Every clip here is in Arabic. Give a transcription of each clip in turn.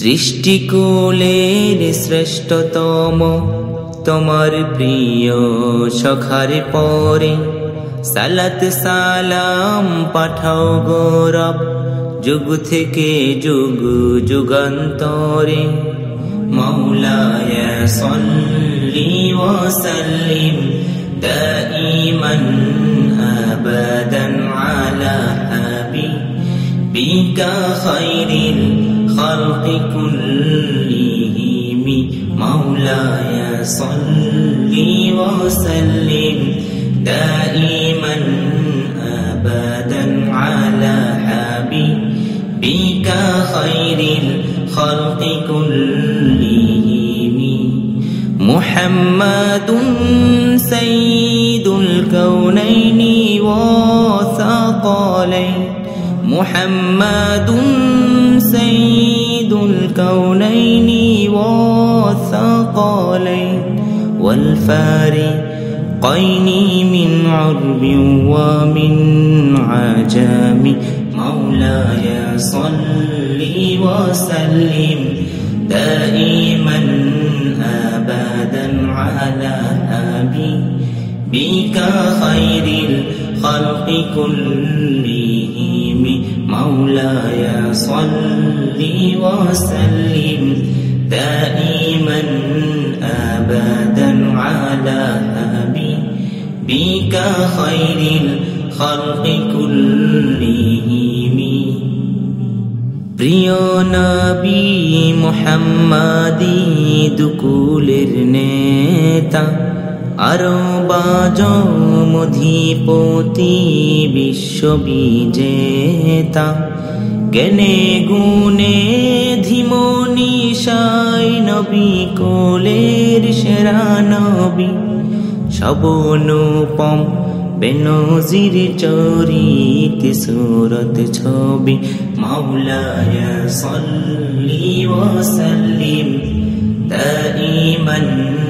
সৃষ্টিকুলের শ্রেষ্ঠতম। তোমার প্রিয় সখার পরে সালাত সালাম পাঠাও গৌরব যুগ থেকে যুগ যুগান্তরে। মৌলায় সল্লি ও সল্লিম দাইমান আবাদান আলা হাবিবিকা খাইরিল الخلق كلهم. مولاي صل وسلم. دائما ابدا على حبيبك خير الخلق كلهم. محمد سيد الكونين وثقلين. محمد سيد الكونين وثقلين والفارقين من عرب ومن عجم مولاي صل وسلم دائما أبدا على حبيبك خير الخلق كلهم. مولاي صل وسلم دائما ابدا على حبيبك خير الخلق كلهم প্রিয় নবী মোহাম্মদি দুকুলের নেতা আরবাজ মধিপতি বিশ্ববিজেতা। জ্ঞানে গুণে ধিমনি সাই নবী, কোলের সেরা নবী। সবনুপম বেনজির চরিত সুরত ছবি। মাওলায় সল্লি ওয়া সাল্লিম দাইমান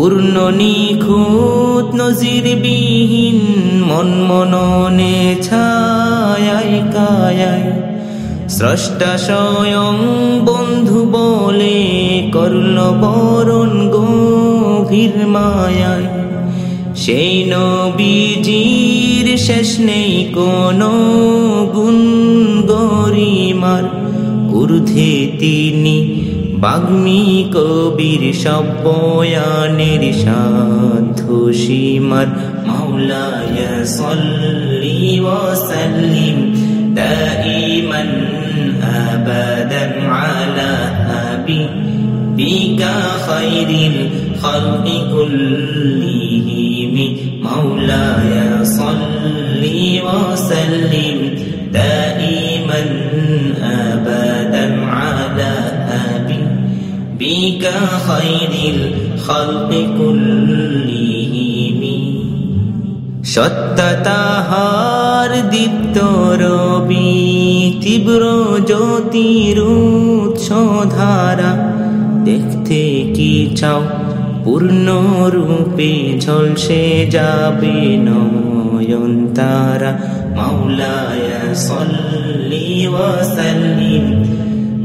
পূর্ণ নিখুঁত নজিরবিহীন মন মননে ছায় কায়ায় স্রষ্টা স্বয়ং বন্ধু বলে করল বরণ গভীর মায়ায়। সেই নবীজির শেষ নেই কোনো গুণ গরিমার। ঊর্ধ্বে তিনি বাগ্মী কবির সব্বয়ানের সাধু সীমার مولاي صل وسلم دائما ابدا على حبيبك خير الخلق كلهم مولاي صل وسلم دائما ابدا حبيبك خير الخلق كلهم সত্য তাহার দীপ্ত রবি তীব্র জ্যোতির ধারা দেখতে কি চাও পূর্ণ রূপে ঝলসে যাবে নয়ন তারা মাওলায় সল্লি ওয়াসাল্লিম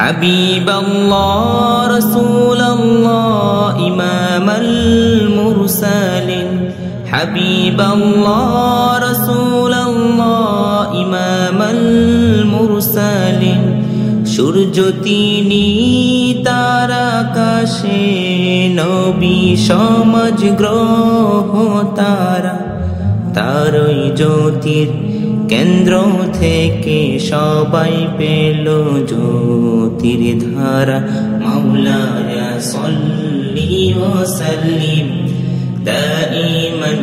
হাবিব রসুল ইমাম মুরসালিন হাবিব রসুল ইমাম মুরসালিন সূর্য তিনি তারা কাশে নবী সমাজ গ্রহ তারা। তারই জ্যোতির কেন্দ্র থেকে সবাই পেল জ্যোতির ধারা মাওলায়া সল্লি ও সাল্লিম دائما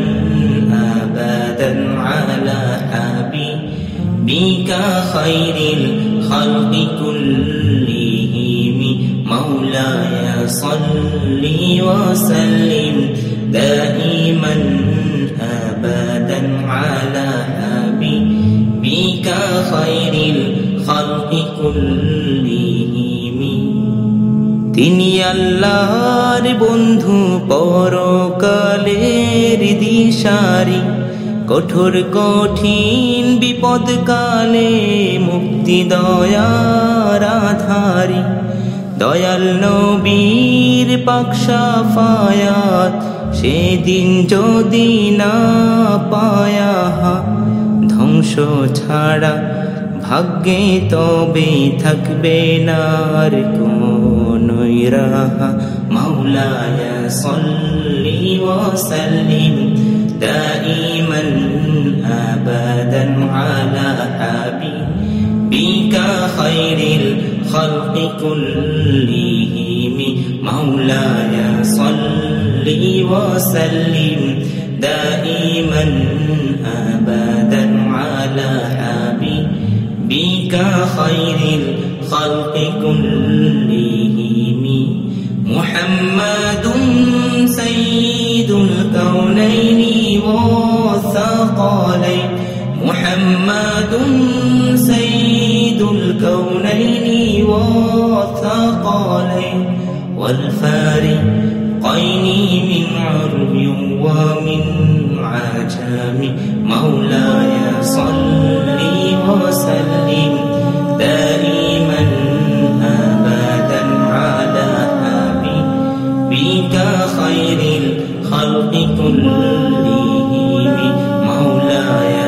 أبدا على حبيبك خير الخلق كلهم مولاي صل وسلم دائما حبيبك خير الخلق كلهم তিনি আল্লাহর বন্ধু পরকালের দিশারি কঠোর কঠিন বিপদ কালে মুক্তি দয়ার আধারি দয়াল নবীর পাকশাফায়াত সেদিন যদি না পায়া ধ্বংস ছাড়া ভাগ্যে তবে থাকবে নার কোনই রাহা মাওলায়া সল্লি ওয়াসাল্লিম دائما أبدا على حبيبك خير الخلق كلهم مولاي صل وسلم دائما أبدا على حبيبك خير الخلق كلهم. محمد سيد الكونين والثقلين محمد سيد الكونين والثقلين والفارقين من عرب ومن عجم مولاي صل وسلم دائما أبدا على حبيبك خير الخلق كلهم. مولاي